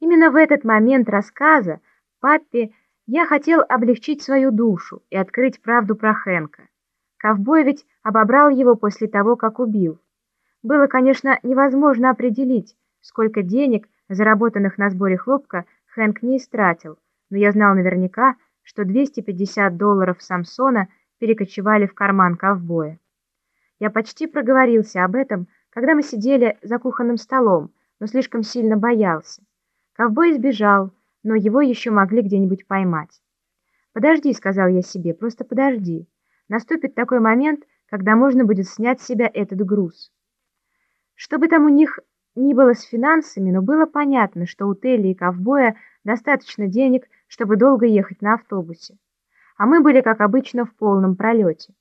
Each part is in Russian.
Именно в этот момент рассказа папе я хотел облегчить свою душу и открыть правду про Хэнка. Ковбой ведь обобрал его после того, как убил. Было, конечно, невозможно определить, сколько денег, заработанных на сборе хлопка, Хэнк не истратил, но я знал наверняка, что 250 долларов Самсона перекочевали в карман ковбоя. Я почти проговорился об этом, когда мы сидели за кухонным столом, но слишком сильно боялся. Ковбой сбежал, но его еще могли где-нибудь поймать. «Подожди», — сказал я себе, — «просто подожди. Наступит такой момент, когда можно будет снять с себя этот груз». Что бы там у них ни было с финансами, но было понятно, что у Телли и ковбоя достаточно денег, чтобы долго ехать на автобусе. А мы были, как обычно, в полном пролете.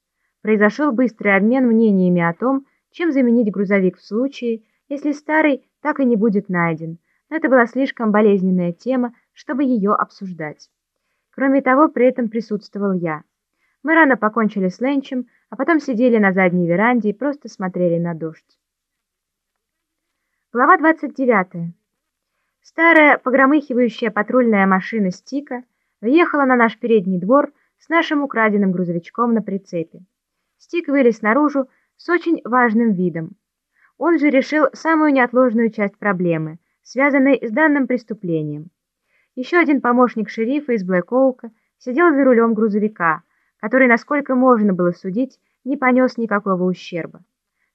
Произошел быстрый обмен мнениями о том, чем заменить грузовик в случае, если старый так и не будет найден, но это была слишком болезненная тема, чтобы ее обсуждать. Кроме того, при этом присутствовал я. Мы рано покончили с ленчем, а потом сидели на задней веранде и просто смотрели на дождь. Глава 29. Старая погромыхивающая патрульная машина Стика въехала на наш передний двор с нашим украденным грузовичком на прицепе. Стик вылез наружу с очень важным видом. Он же решил самую неотложную часть проблемы – связанной с данным преступлением. Еще один помощник шерифа из Блэк-Оука сидел за рулем грузовика, который, насколько можно было судить, не понес никакого ущерба.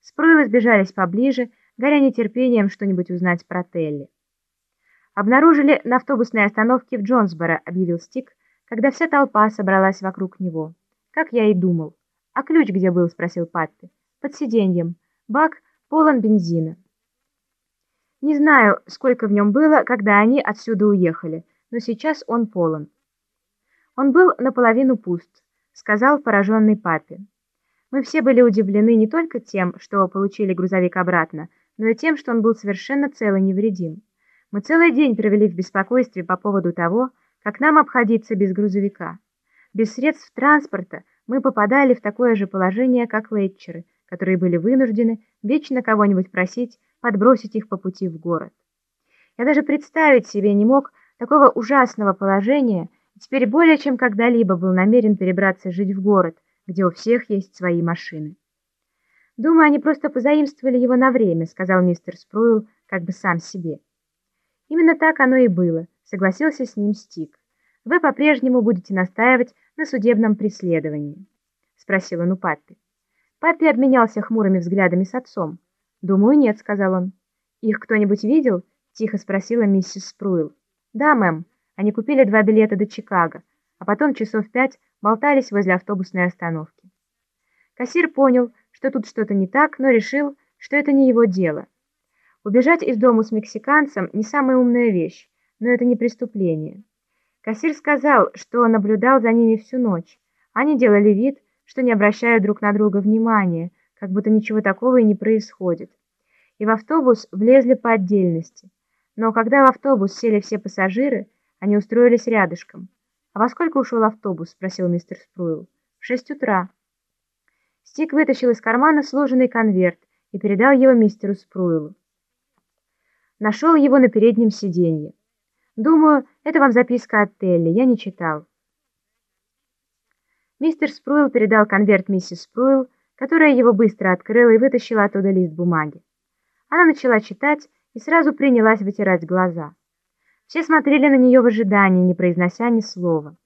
Спруилы сбежались поближе, горя нетерпением что-нибудь узнать про Телли. «Обнаружили на автобусной остановке в Джонсборо», — объявил Стик, когда вся толпа собралась вокруг него. «Как я и думал». «А ключ где был?» — спросил Патти. «Под сиденьем. Бак полон бензина». Не знаю, сколько в нем было, когда они отсюда уехали, но сейчас он полон. Он был наполовину пуст, сказал пораженный папе. Мы все были удивлены не только тем, что получили грузовик обратно, но и тем, что он был совершенно цел и невредим. Мы целый день провели в беспокойстве по поводу того, как нам обходиться без грузовика. Без средств транспорта мы попадали в такое же положение, как летчеры, которые были вынуждены вечно кого-нибудь просить подбросить их по пути в город. Я даже представить себе не мог такого ужасного положения, и теперь более чем когда-либо был намерен перебраться жить в город, где у всех есть свои машины. «Думаю, они просто позаимствовали его на время», — сказал мистер Спруил как бы сам себе. «Именно так оно и было», — согласился с ним Стик. «Вы по-прежнему будете настаивать на судебном преследовании?» — спросил он у Паппи. Паппи обменялся хмурыми взглядами с отцом. «Думаю, нет», — сказал он. «Их кто-нибудь видел?» — тихо спросила миссис Спруил. «Да, мэм. Они купили два билета до Чикаго, а потом часов пять болтались возле автобусной остановки». Кассир понял, что тут что-то не так, но решил, что это не его дело. Убежать из дома с мексиканцем не самая умная вещь, но это не преступление. Кассир сказал, что наблюдал за ними всю ночь. Они делали вид, что не обращают друг на друга внимания, как будто ничего такого и не происходит. И в автобус влезли по отдельности. Но когда в автобус сели все пассажиры, они устроились рядышком. «А во сколько ушел автобус?» – спросил мистер Спруил. «В шесть утра». Стик вытащил из кармана сложенный конверт и передал его мистеру Спруилу. Нашел его на переднем сиденье. «Думаю, это вам записка от Телли, я не читал». Мистер Спруил передал конверт миссис Спруил, которая его быстро открыла и вытащила оттуда лист бумаги. Она начала читать и сразу принялась вытирать глаза. Все смотрели на нее в ожидании, не произнося ни слова.